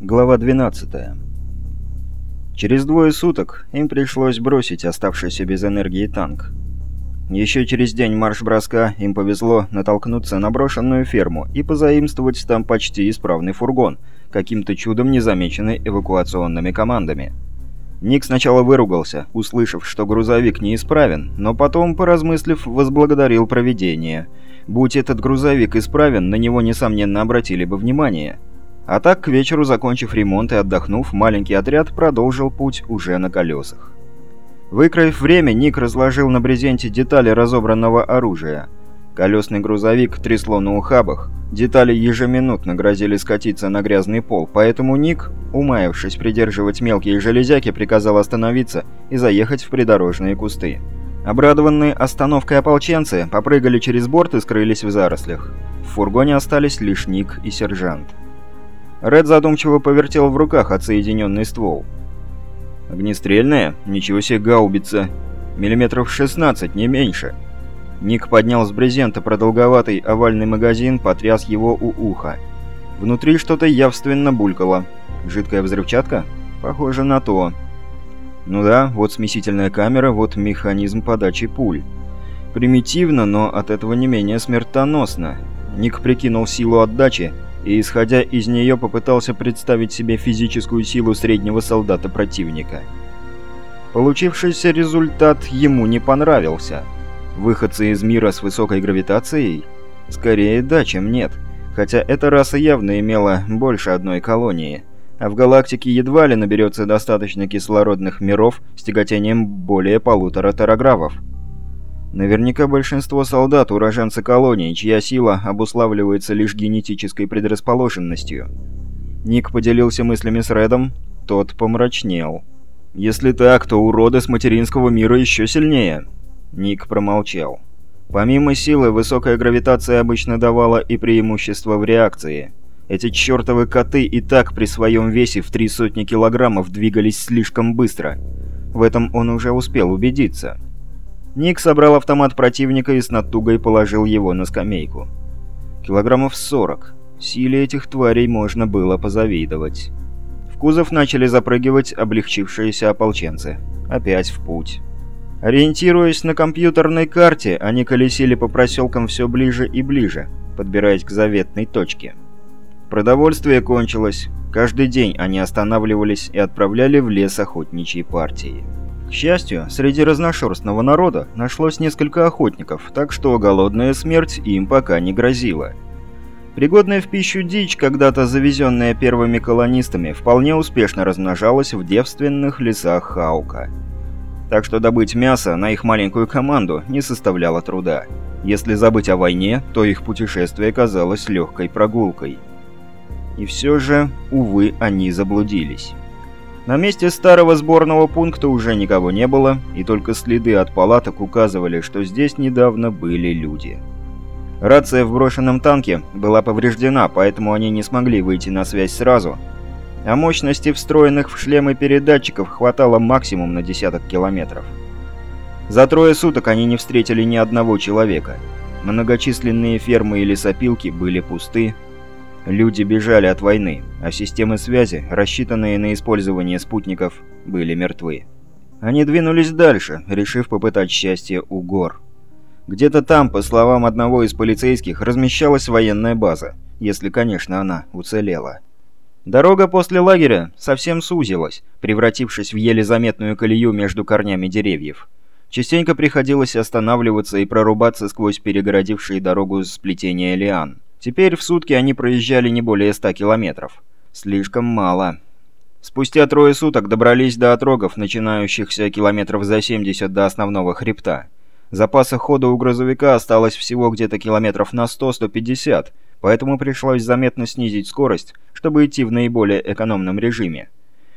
Глава 12. Через двое суток им пришлось бросить оставшийся без энергии танк. Еще через день марш-броска им повезло натолкнуться на брошенную ферму и позаимствовать там почти исправный фургон, каким-то чудом незамеченный эвакуационными командами. Ник сначала выругался, услышав, что грузовик неисправен, но потом, поразмыслив, возблагодарил проведение. Будь этот грузовик исправен, на него, несомненно, обратили бы внимание – а так, к вечеру, закончив ремонт и отдохнув, маленький отряд продолжил путь уже на колесах. Выкроив время, Ник разложил на брезенте детали разобранного оружия. Колесный грузовик трясло на ухабах, детали ежеминутно грозили скатиться на грязный пол, поэтому Ник, умаявшись придерживать мелкие железяки, приказал остановиться и заехать в придорожные кусты. Обрадованные остановкой ополченцы попрыгали через борт и скрылись в зарослях. В фургоне остались лишь Ник и сержант. Ред задумчиво повертел в руках отсоединенный ствол. «Огнестрельная? Ничего себе гаубица! Миллиметров 16, не меньше!» Ник поднял с брезента продолговатый овальный магазин, потряс его у уха. Внутри что-то явственно булькало. Жидкая взрывчатка? Похоже на то. Ну да, вот смесительная камера, вот механизм подачи пуль. Примитивно, но от этого не менее смертоносно. Ник прикинул силу отдачи и, исходя из нее, попытался представить себе физическую силу среднего солдата противника. Получившийся результат ему не понравился. Выходцы из мира с высокой гравитацией? Скорее да, чем нет. Хотя эта раса явно имела больше одной колонии. А в галактике едва ли наберется достаточно кислородных миров с тяготением более полутора тераграфов. Наверняка большинство солдат – уроженцы колонии, чья сила обуславливается лишь генетической предрасположенностью. Ник поделился мыслями с Редом, тот помрачнел. «Если так, то уроды с материнского мира еще сильнее». Ник промолчал. Помимо силы, высокая гравитация обычно давала и преимущество в реакции. Эти чертовы коты и так при своем весе в три сотни килограммов двигались слишком быстро. В этом он уже успел убедиться. Ник собрал автомат противника и с натугой положил его на скамейку. Килограммов 40. Силе этих тварей можно было позавидовать. В кузов начали запрыгивать облегчившиеся ополченцы. Опять в путь. Ориентируясь на компьютерной карте, они колесили по проселкам все ближе и ближе, подбираясь к заветной точке. Продовольствие кончилось. Каждый день они останавливались и отправляли в лес охотничьи партии. К счастью, среди разношерстного народа нашлось несколько охотников, так что голодная смерть им пока не грозила. Пригодная в пищу дичь, когда-то завезенная первыми колонистами, вполне успешно размножалась в девственных лесах Хаука. Так что добыть мясо на их маленькую команду не составляло труда. Если забыть о войне, то их путешествие казалось легкой прогулкой. И все же, увы, они заблудились. На месте старого сборного пункта уже никого не было, и только следы от палаток указывали, что здесь недавно были люди. Рация в брошенном танке была повреждена, поэтому они не смогли выйти на связь сразу, а мощности встроенных в шлемы передатчиков хватало максимум на десяток километров. За трое суток они не встретили ни одного человека. Многочисленные фермы и лесопилки были пусты, Люди бежали от войны, а системы связи, рассчитанные на использование спутников, были мертвы. Они двинулись дальше, решив попытать счастье у гор. Где-то там, по словам одного из полицейских, размещалась военная база, если, конечно, она уцелела. Дорога после лагеря совсем сузилась, превратившись в еле заметную колею между корнями деревьев. Частенько приходилось останавливаться и прорубаться сквозь перегородившие дорогу сплетения лиан. Теперь в сутки они проезжали не более 100 километров. Слишком мало. Спустя трое суток добрались до отрогов, начинающихся километров за 70 до основного хребта. Запаса хода у грузовика осталось всего где-то километров на 100-150, поэтому пришлось заметно снизить скорость, чтобы идти в наиболее экономном режиме.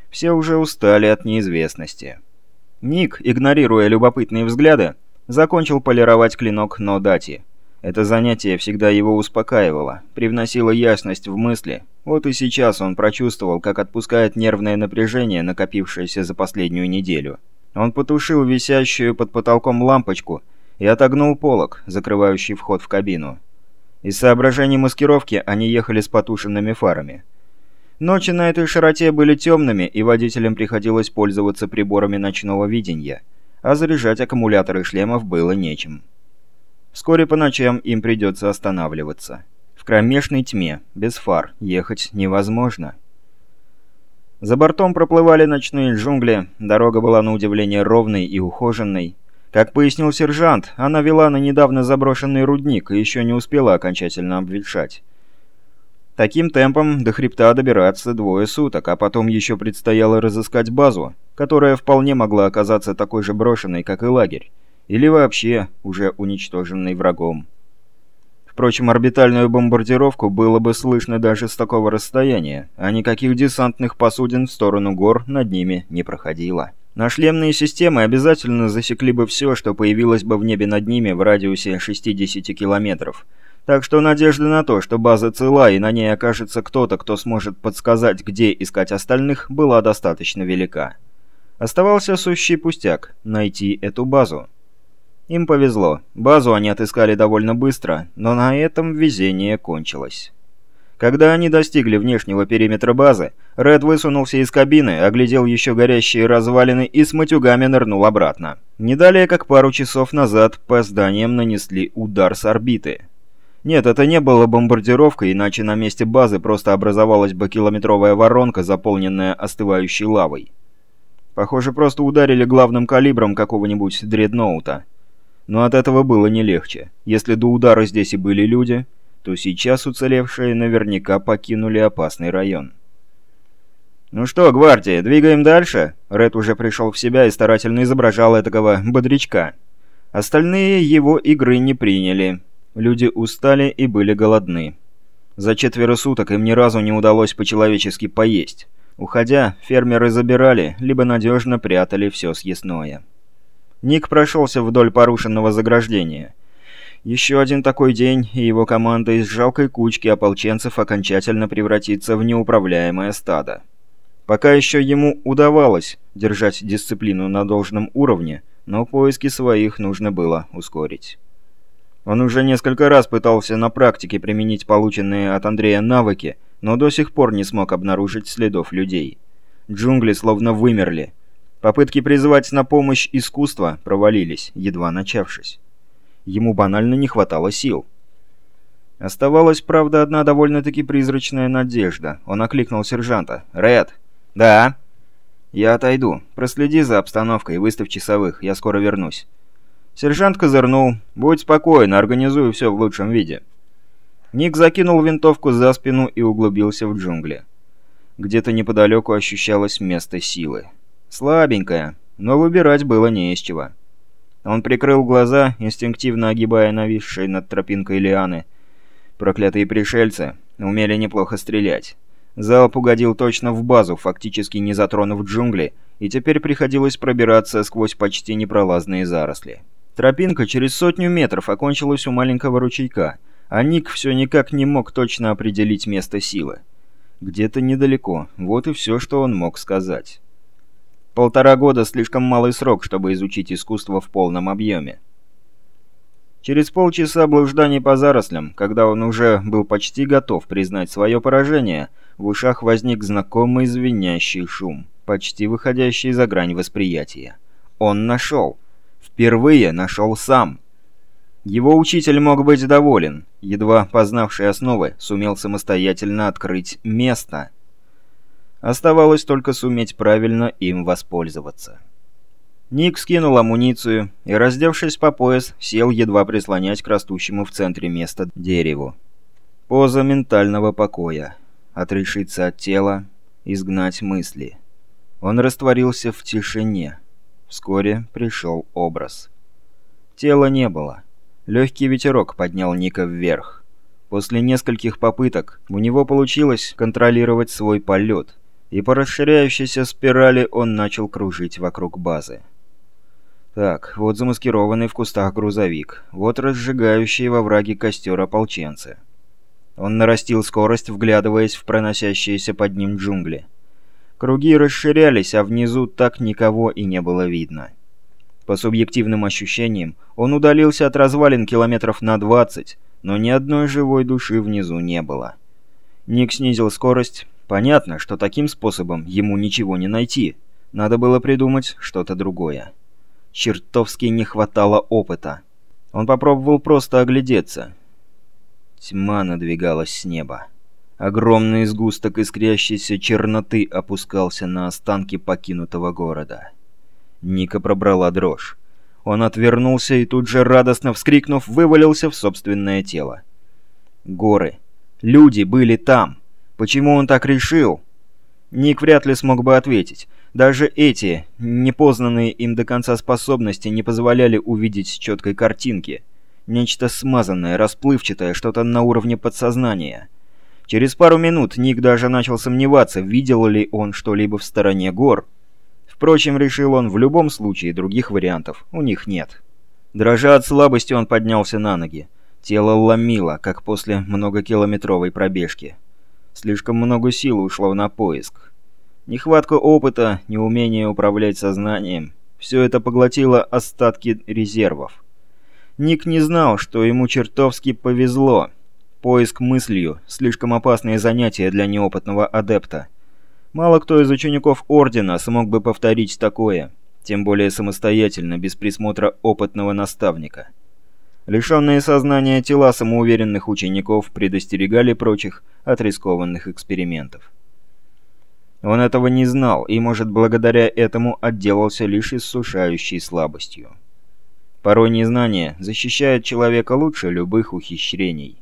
Все уже устали от неизвестности. Ник, игнорируя любопытные взгляды, закончил полировать клинок Нодати. Это занятие всегда его успокаивало, привносило ясность в мысли. Вот и сейчас он прочувствовал, как отпускает нервное напряжение, накопившееся за последнюю неделю. Он потушил висящую под потолком лампочку и отогнул полог, закрывающий вход в кабину. Из соображений маскировки они ехали с потушенными фарами. Ночи на этой широте были темными, и водителям приходилось пользоваться приборами ночного видения, а заряжать аккумуляторы шлемов было нечем. Вскоре по ночам им придется останавливаться. В кромешной тьме, без фар, ехать невозможно. За бортом проплывали ночные джунгли, дорога была на удивление ровной и ухоженной. Как пояснил сержант, она вела на недавно заброшенный рудник и еще не успела окончательно обветшать. Таким темпом до хребта добираться двое суток, а потом еще предстояло разыскать базу, которая вполне могла оказаться такой же брошенной, как и лагерь, или вообще уже уничтоженной врагом. Впрочем, орбитальную бомбардировку было бы слышно даже с такого расстояния, а никаких десантных посудин в сторону гор над ними не проходило. На шлемные системы обязательно засекли бы все, что появилось бы в небе над ними в радиусе 60 километров. Так что надежда на то, что база цела и на ней окажется кто-то, кто сможет подсказать, где искать остальных, была достаточно велика. Оставался сущий пустяк – найти эту базу. Им повезло. Базу они отыскали довольно быстро, но на этом везение кончилось. Когда они достигли внешнего периметра базы, Ред высунулся из кабины, оглядел еще горящие развалины и с матюгами нырнул обратно. Не далее, как пару часов назад, по зданиям нанесли удар с орбиты. Нет, это не было бомбардировкой, иначе на месте базы просто образовалась бы километровая воронка, заполненная остывающей лавой. Похоже, просто ударили главным калибром какого-нибудь дредноута. Но от этого было не легче. Если до удара здесь и были люди, то сейчас уцелевшие наверняка покинули опасный район. «Ну что, гвардия, двигаем дальше?» Ред уже пришел в себя и старательно изображал этого бодрячка. Остальные его игры не приняли. Люди устали и были голодны. За четверо суток им ни разу не удалось по-человечески поесть. Уходя, фермеры забирали, либо надежно прятали все съестное. Ник прошелся вдоль порушенного заграждения. Еще один такой день, и его команда из жалкой кучки ополченцев окончательно превратится в неуправляемое стадо. Пока еще ему удавалось держать дисциплину на должном уровне, но поиски своих нужно было ускорить. Он уже несколько раз пытался на практике применить полученные от Андрея навыки, но до сих пор не смог обнаружить следов людей. Джунгли словно вымерли, Попытки призвать на помощь искусство провалились, едва начавшись. Ему банально не хватало сил. Оставалась, правда, одна довольно-таки призрачная надежда. Он окликнул сержанта. «Ред!» «Да?» «Я отойду. Проследи за обстановкой, выставь часовых. Я скоро вернусь». Сержант козырнул. «Будь спокоен, организую все в лучшем виде». Ник закинул винтовку за спину и углубился в джунгли. Где-то неподалеку ощущалось место силы. Слабенькая, но выбирать было не из чего. Он прикрыл глаза, инстинктивно огибая нависшие над тропинкой лианы. Проклятые пришельцы умели неплохо стрелять. Залп угодил точно в базу, фактически не затронув джунгли, и теперь приходилось пробираться сквозь почти непролазные заросли. Тропинка через сотню метров окончилась у маленького ручейка, а Ник все никак не мог точно определить место силы. Где-то недалеко, вот и все, что он мог сказать. Полтора года – слишком малый срок, чтобы изучить искусство в полном объеме. Через полчаса блужданий по зарослям, когда он уже был почти готов признать свое поражение, в ушах возник знакомый звенящий шум, почти выходящий за грань восприятия. Он нашел. Впервые нашел сам. Его учитель мог быть доволен. Едва познавший основы, сумел самостоятельно открыть место – Оставалось только суметь правильно им воспользоваться. Ник скинул амуницию и, раздевшись по пояс, сел едва прислонять к растущему в центре места дереву. Поза ментального покоя. Отрешиться от тела, изгнать мысли. Он растворился в тишине. Вскоре пришел образ. Тела не было. Легкий ветерок поднял Ника вверх. После нескольких попыток у него получилось контролировать свой полет – и по расширяющейся спирали он начал кружить вокруг базы. Так, вот замаскированный в кустах грузовик, вот разжигающие во враге костер ополченцы. Он нарастил скорость, вглядываясь в проносящиеся под ним джунгли. Круги расширялись, а внизу так никого и не было видно. По субъективным ощущениям, он удалился от развалин километров на 20, но ни одной живой души внизу не было. Ник снизил скорость Понятно, что таким способом ему ничего не найти. Надо было придумать что-то другое. Чертовски не хватало опыта. Он попробовал просто оглядеться. Тьма надвигалась с неба. Огромный сгусток искрящейся черноты опускался на останки покинутого города. Ника пробрала дрожь. Он отвернулся и тут же, радостно вскрикнув, вывалился в собственное тело. Горы. Люди были там. Почему он так решил? Ник вряд ли смог бы ответить. Даже эти, непознанные им до конца способности, не позволяли увидеть четкой картинки. Нечто смазанное, расплывчатое, что-то на уровне подсознания. Через пару минут Ник даже начал сомневаться, видел ли он что-либо в стороне гор. Впрочем, решил он, в любом случае других вариантов у них нет. Дрожа от слабости, он поднялся на ноги. Тело ломило, как после многокилометровой пробежки. Слишком много сил ушло на поиск. Нехватка опыта, неумение управлять сознанием – все это поглотило остатки резервов. Ник не знал, что ему чертовски повезло. Поиск мыслью – слишком опасное занятие для неопытного адепта. Мало кто из учеников Ордена смог бы повторить такое, тем более самостоятельно, без присмотра опытного наставника. Лишенные сознания тела самоуверенных учеников предостерегали прочих от рискованных экспериментов. Он этого не знал и, может, благодаря этому отделался лишь иссушающей слабостью. Порой незнание защищает человека лучше любых ухищрений.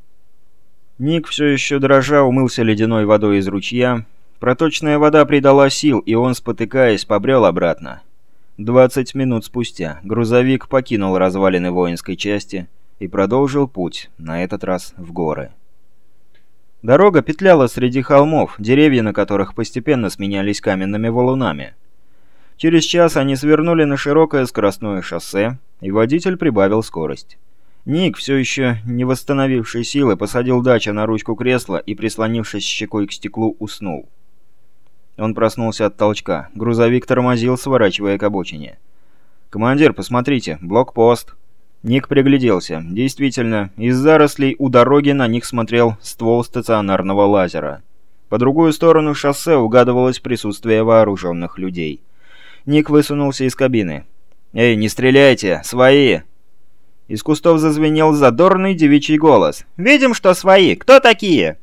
Ник все еще дрожа умылся ледяной водой из ручья. Проточная вода придала сил, и он, спотыкаясь, побрел обратно. 20 минут спустя грузовик покинул развалины воинской части и продолжил путь, на этот раз в горы. Дорога петляла среди холмов, деревья на которых постепенно сменялись каменными валунами. Через час они свернули на широкое скоростное шоссе, и водитель прибавил скорость. Ник, все еще не восстановивший силы, посадил дача на ручку кресла и, прислонившись щекой к стеклу, уснул. Он проснулся от толчка. Грузовик тормозил, сворачивая к обочине. «Командир, посмотрите, блокпост!» Ник пригляделся. Действительно, из зарослей у дороги на них смотрел ствол стационарного лазера. По другую сторону шоссе угадывалось присутствие вооруженных людей. Ник высунулся из кабины. «Эй, не стреляйте! Свои!» Из кустов зазвенел задорный девичий голос. «Видим, что свои! Кто такие?»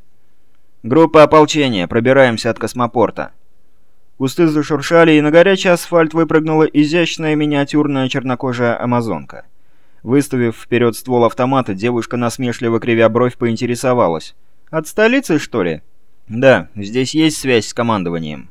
«Группа ополчения. Пробираемся от космопорта». Кусты зашуршали, и на горячий асфальт выпрыгнула изящная миниатюрная чернокожая амазонка. Выставив вперед ствол автомата, девушка насмешливо кривя бровь поинтересовалась. «От столицы, что ли?» «Да, здесь есть связь с командованием».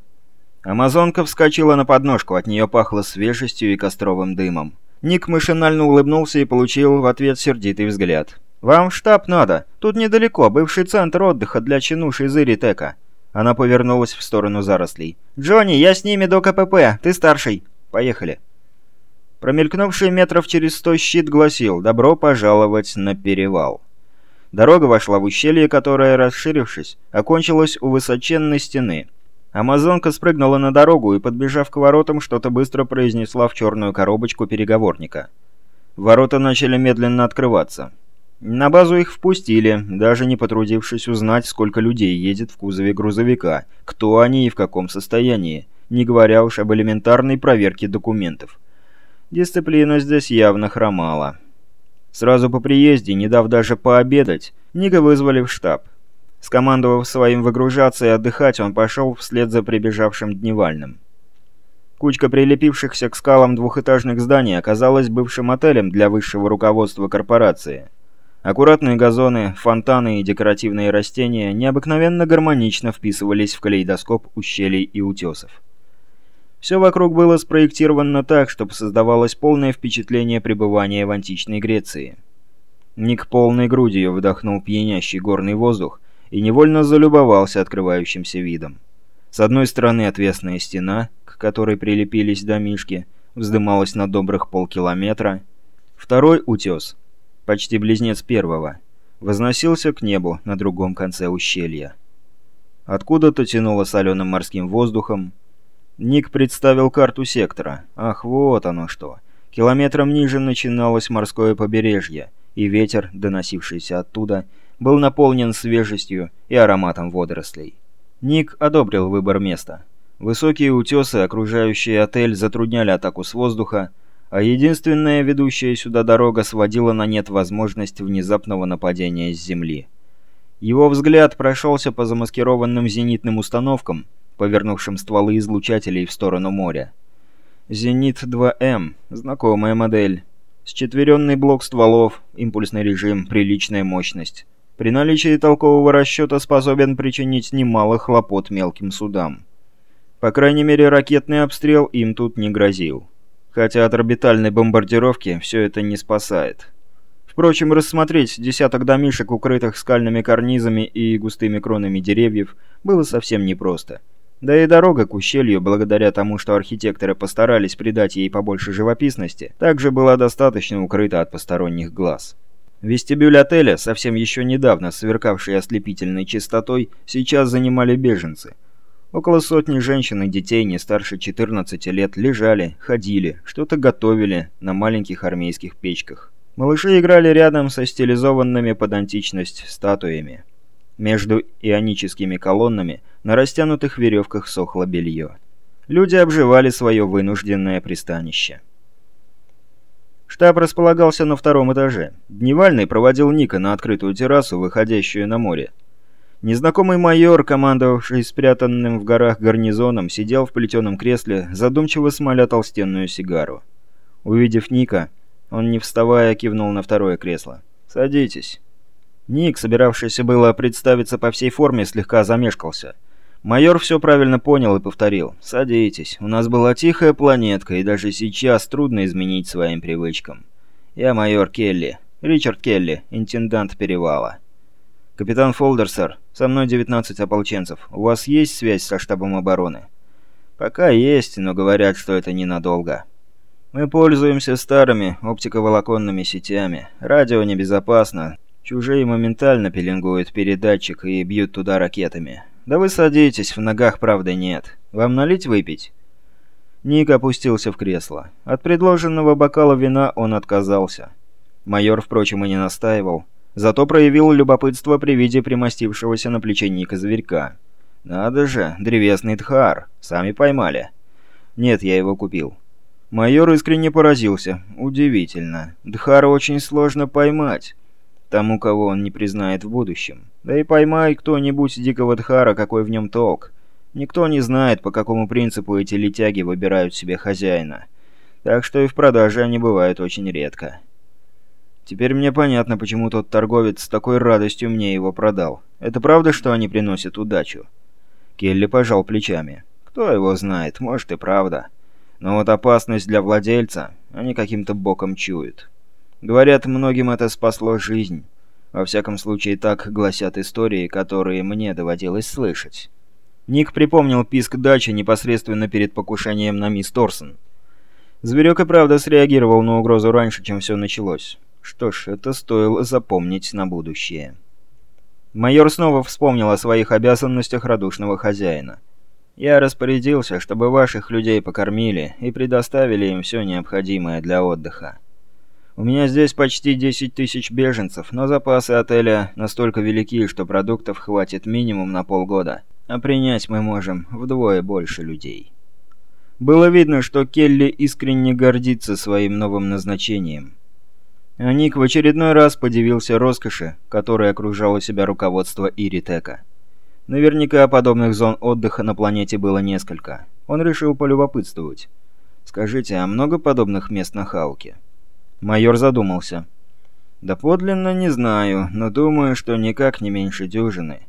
Амазонка вскочила на подножку, от нее пахло свежестью и костровым дымом. Ник машинально улыбнулся и получил в ответ сердитый взгляд. «Вам в штаб надо. Тут недалеко, бывший центр отдыха для чинуш из Иритека». Она повернулась в сторону зарослей. «Джонни, я с ними до КПП. Ты старший. Поехали». Промелькнувший метров через сто щит гласил «Добро пожаловать на перевал». Дорога вошла в ущелье, которое, расширившись, окончилось у высоченной стены. Амазонка спрыгнула на дорогу и, подбежав к воротам, что-то быстро произнесла в черную коробочку переговорника. Ворота начали медленно открываться. На базу их впустили, даже не потрудившись узнать, сколько людей едет в кузове грузовика, кто они и в каком состоянии, не говоря уж об элементарной проверке документов. Дисциплина здесь явно хромала. Сразу по приезде, не дав даже пообедать, Ника вызвали в штаб. Скомандовав своим выгружаться и отдыхать, он пошел вслед за прибежавшим Дневальным. Кучка прилепившихся к скалам двухэтажных зданий оказалась бывшим отелем для высшего руководства корпорации. Аккуратные газоны, фонтаны и декоративные растения необыкновенно гармонично вписывались в калейдоскоп ущелий и утесов. Все вокруг было спроектировано так, чтобы создавалось полное впечатление пребывания в античной Греции. Ник полной грудью вдохнул пьянящий горный воздух и невольно залюбовался открывающимся видом. С одной стороны отвесная стена, к которой прилепились домишки, вздымалась на добрых полкилометра. Второй утес, почти близнец первого, возносился к небу на другом конце ущелья. Откуда-то тянуло соленым морским воздухом, Ник представил карту сектора. Ах, вот оно что. Километром ниже начиналось морское побережье, и ветер, доносившийся оттуда, был наполнен свежестью и ароматом водорослей. Ник одобрил выбор места. Высокие утесы, окружающие отель, затрудняли атаку с воздуха, а единственная ведущая сюда дорога сводила на нет возможность внезапного нападения с земли. Его взгляд прошелся по замаскированным зенитным установкам, повернувшим стволы излучателей в сторону моря. «Зенит-2М» — знакомая модель. Счетверенный блок стволов, импульсный режим, приличная мощность. При наличии толкового расчета способен причинить немало хлопот мелким судам. По крайней мере, ракетный обстрел им тут не грозил. Хотя от орбитальной бомбардировки все это не спасает. Впрочем, рассмотреть десяток домишек, укрытых скальными карнизами и густыми кронами деревьев, было совсем непросто. Да и дорога к ущелью, благодаря тому, что архитекторы постарались придать ей побольше живописности, также была достаточно укрыта от посторонних глаз. Вестибюль отеля, совсем еще недавно сверкавший ослепительной чистотой, сейчас занимали беженцы – Около сотни женщин и детей не старше 14 лет лежали, ходили, что-то готовили на маленьких армейских печках. Малыши играли рядом со стилизованными под античность статуями. Между ионическими колоннами на растянутых веревках сохло белье. Люди обживали свое вынужденное пристанище. Штаб располагался на втором этаже. Дневальный проводил Ника на открытую террасу, выходящую на море. Незнакомый майор, командовавший спрятанным в горах гарнизоном, сидел в плетеном кресле, задумчиво смоля толстенную сигару. Увидев Ника, он, не вставая, кивнул на второе кресло. «Садитесь». Ник, собиравшийся было представиться по всей форме, слегка замешкался. Майор все правильно понял и повторил. «Садитесь. У нас была тихая планетка, и даже сейчас трудно изменить своим привычкам. Я майор Келли. Ричард Келли, интендант Перевала». «Капитан Фолдер, сэр. Со мной 19 ополченцев. У вас есть связь со штабом обороны?» «Пока есть, но говорят, что это ненадолго. Мы пользуемся старыми оптиковолоконными сетями. Радио небезопасно. Чужие моментально пеленгуют передатчик и бьют туда ракетами. Да вы садитесь, в ногах правда нет. Вам налить выпить?» Ник опустился в кресло. От предложенного бокала вина он отказался. Майор, впрочем, и не настаивал. Зато проявил любопытство при виде примостившегося на плече Ника зверька. «Надо же, древесный тхар. Сами поймали». «Нет, я его купил». Майор искренне поразился. «Удивительно. Дхара очень сложно поймать. Тому, кого он не признает в будущем. Да и поймай кто-нибудь дикого Дхара, какой в нем толк. Никто не знает, по какому принципу эти летяги выбирают себе хозяина. Так что и в продаже они бывают очень редко». Теперь мне понятно, почему тот торговец с такой радостью мне его продал. Это правда, что они приносят удачу?» Келли пожал плечами. «Кто его знает, может и правда. Но вот опасность для владельца они каким-то боком чуют. Говорят, многим это спасло жизнь. Во всяком случае, так гласят истории, которые мне доводилось слышать». Ник припомнил писк дачи непосредственно перед покушением на мисс Торсон. Зверек и правда среагировал на угрозу раньше, чем все началось. Что ж, это стоило запомнить на будущее. Майор снова вспомнил о своих обязанностях радушного хозяина. «Я распорядился, чтобы ваших людей покормили и предоставили им все необходимое для отдыха. У меня здесь почти 10 тысяч беженцев, но запасы отеля настолько велики, что продуктов хватит минимум на полгода, а принять мы можем вдвое больше людей». Было видно, что Келли искренне гордится своим новым назначением – а Ник в очередной раз подивился роскоши, которой окружало себя руководство Иритека. Наверняка подобных зон отдыха на планете было несколько. Он решил полюбопытствовать. «Скажите, а много подобных мест на Хауке?» Майор задумался. «Да подлинно не знаю, но думаю, что никак не меньше дюжины.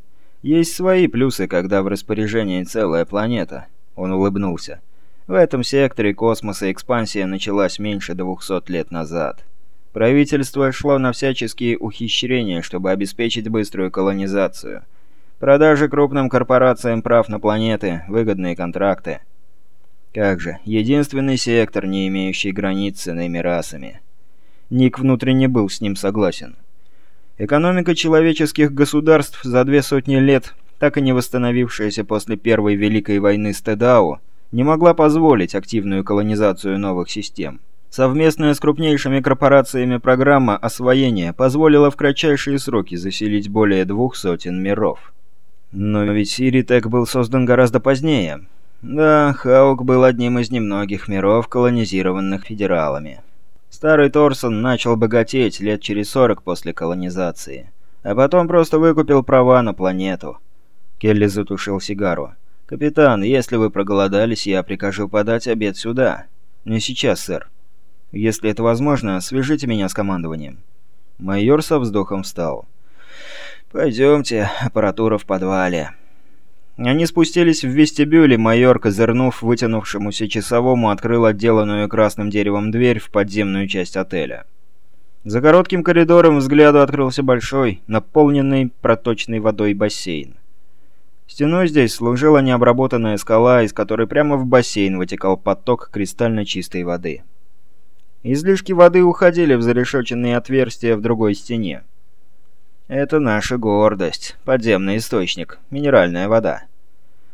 Есть свои плюсы, когда в распоряжении целая планета». Он улыбнулся. «В этом секторе космоса экспансия началась меньше двухсот лет назад». Правительство шло на всяческие ухищрения, чтобы обеспечить быструю колонизацию. Продажи крупным корпорациям прав на планеты, выгодные контракты. Как же, единственный сектор, не имеющий границ с иными расами. Ник внутренне был с ним согласен. Экономика человеческих государств за две сотни лет, так и не восстановившаяся после Первой Великой войны с Тедау, не могла позволить активную колонизацию новых систем. Совместная с крупнейшими корпорациями программа освоения позволила в кратчайшие сроки заселить более двух сотен миров. Но ведь Иритек был создан гораздо позднее. Да, Хаук был одним из немногих миров, колонизированных федералами. Старый Торсон начал богатеть лет через 40 после колонизации, а потом просто выкупил права на планету. Келли затушил сигару. «Капитан, если вы проголодались, я прикажу подать обед сюда». «Не сейчас, сэр. Если это возможно, свяжите меня с командованием». Майор со вздохом встал. «Пойдемте, аппаратура в подвале». Они спустились в вестибюле, майор, козырнув вытянувшемуся часовому, открыл отделанную красным деревом дверь в подземную часть отеля. За коротким коридором взгляду открылся большой, наполненный проточной водой бассейн. Стеной здесь служила необработанная скала, из которой прямо в бассейн вытекал поток кристально чистой воды. Излишки воды уходили в зарешоченные отверстия в другой стене. Это наша гордость. Подземный источник. Минеральная вода.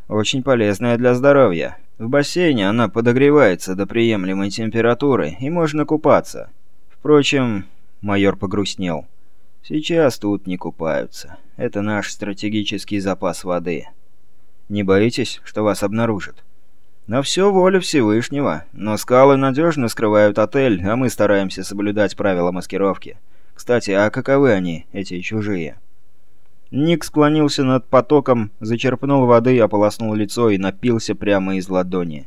Очень полезная для здоровья. В бассейне она подогревается до приемлемой температуры, и можно купаться. Впрочем, майор погрустнел. Сейчас тут не купаются. Это наш стратегический запас воды. Не боитесь, что вас обнаружат? На все воля Всевышнего, но скалы надежно скрывают отель, а мы стараемся соблюдать правила маскировки. Кстати, а каковы они, эти чужие?» Ник склонился над потоком, зачерпнул воды, ополоснул лицо и напился прямо из ладони.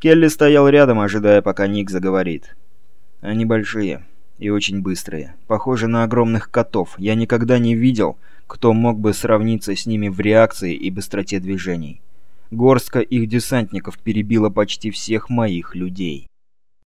Келли стоял рядом, ожидая, пока Ник заговорит. «Они большие и очень быстрые. Похожи на огромных котов. Я никогда не видел, кто мог бы сравниться с ними в реакции и быстроте движений. Горстка их десантников перебила почти всех моих людей».